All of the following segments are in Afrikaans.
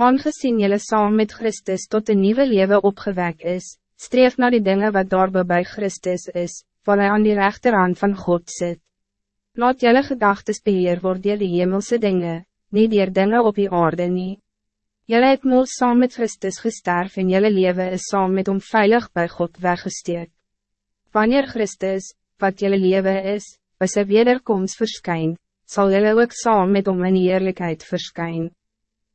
Aangezien jelle saam met Christus tot een nieuwe leven opgewekt is, streef naar die dingen wat daarby bij Christus is, waar hij aan die rechterhand van God zit. Laat jelle gedachtes beheer word dier die hemelse dingen, niet dier dingen op die aarde nie. Jelle het moos saam met Christus gesterf en jelle leven is saam met hom veilig bij God weggesteek. Wanneer Christus, wat jelle leven is, by sy wederkomst verskyn, sal jelle ook saam met hom in eerlijkheid verskyn.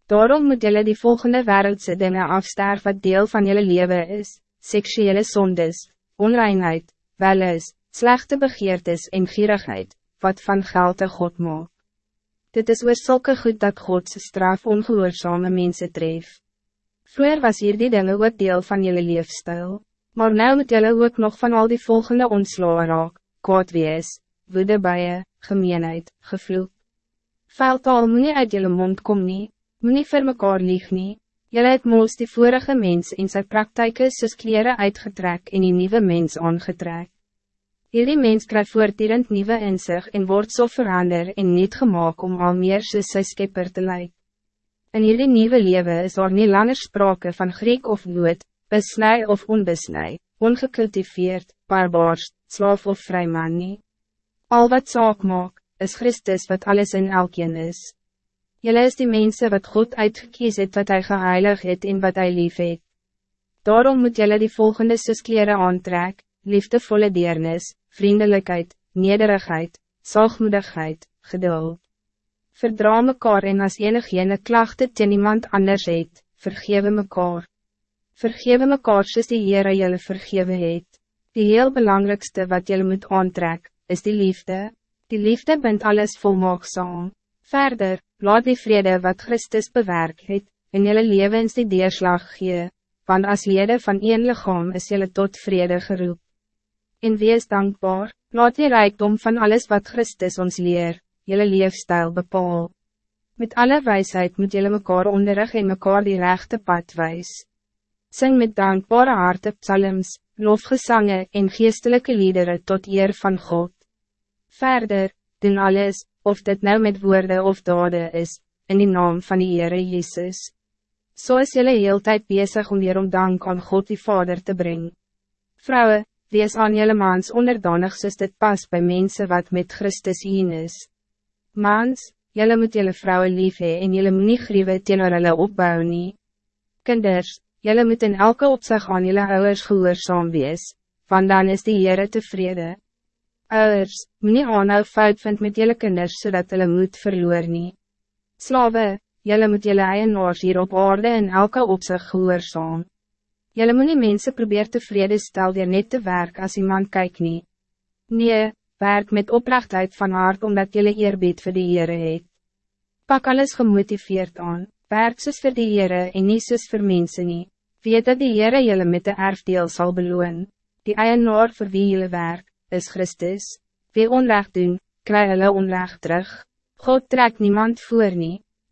Daarom moet jelle die volgende wereldse dingen afsterf wat deel van jelle leven is, seksuele zondes, onreinheid, welis, slechte begeertes en gierigheid, wat van geld te God maak. Dit is oor sulke goed dat Godse straf ongehoorzame mensen tref. Vroeger was hier die dinge ook deel van jullie leefstijl, maar nu moet jullie ook nog van al die volgende ontslaan raak, kwaad wees, woede baie, gemeenheid, gevloek. Veiltaal moet nie uit jullie mond kom nie, moet nie vir mekaar lieg nie, Jelle het moos die vorige mens in zijn praktijken soos kleren uitgetrek en die nieuwe mens aangetrek. Hierdie mens krijgt voortdurend nieuwe inzicht en wordt zo so verander en niet gemaakt om al meer soos sy skepper te lijken. In hierdie nieuwe leven is er niet langer sprake van Griek of Jood, besnij of onbesnij, ongecultiveerd, barbaars, slaaf of vrijman nie. Al wat zaak maak, is Christus wat alles in elkeen is. Jelle is die mensen wat God uitgekies het wat hij geheilig het en wat hij lief het. Daarom moet jelle die volgende suskleren aantrek, liefdevolle deernis, vriendelijkheid, nederigheid, zachtmoedigheid, geduld. Verdra mekaar en as enig jene klachte ten iemand anders het, vergewe mekaar. Vergewe mekaar soos die Heere jylle vergewe het. Die heel belangrijkste wat jelle moet aantrek, is die liefde. Die liefde bent alles volmaakzaam. Verder, laat die vrede wat Christus bewerk het, in jylle levens die deerslag gee, want as lede van een lichaam is jylle tot vrede geroep. En wees dankbaar, laat die rijkdom van alles wat Christus ons leer, jylle leefstijl bepaal. Met alle wijsheid moet jylle mekaar onderrig en mekaar die rechte pad wijs. Sing met dankbare harte psalms, lofgesangen en geestelijke liederen tot eer van God. Verder, doen alles, of dit nou met woorden of daden is, in die naam van die Heere Jezus. So is jullie heel tijd bezig om hier om dank aan God die Vader te brengen. Vrouwen, wees aan jullie maans onderdanig soos dit pas bij mensen wat met Christus heen is. Maans, jullie moet jullie vrouwen lief hee en jullie moet nie griewe teenoor hulle opbouw nie. Kinders, jullie moet in elke opzicht aan jullie ouders gehoorzaam wees, want dan is die Heere tevreden. Ouders, moet nie aanhou fout vind met jylle kinders, zodat hulle moed verloor nie. Slawe, jylle moet jylle eienaars hier op aarde in elke opzicht gehoorzaam. Jylle moet nie mense probeer tevreden stel dier net te werk als iemand kyk nie. Nee, werk met oprechtheid van hart omdat jylle eerbied vir die Heere het. Pak alles gemotiveerd aan, werk soos vir die Heere en nie soos vir mense nie. Weet dat die Heere jylle met de erfdeel zal beloon, die eienaar vir wie jylle werk is Christus. Wie onrecht doen, krijg hulle onrecht terug. God trekt niemand voor nie.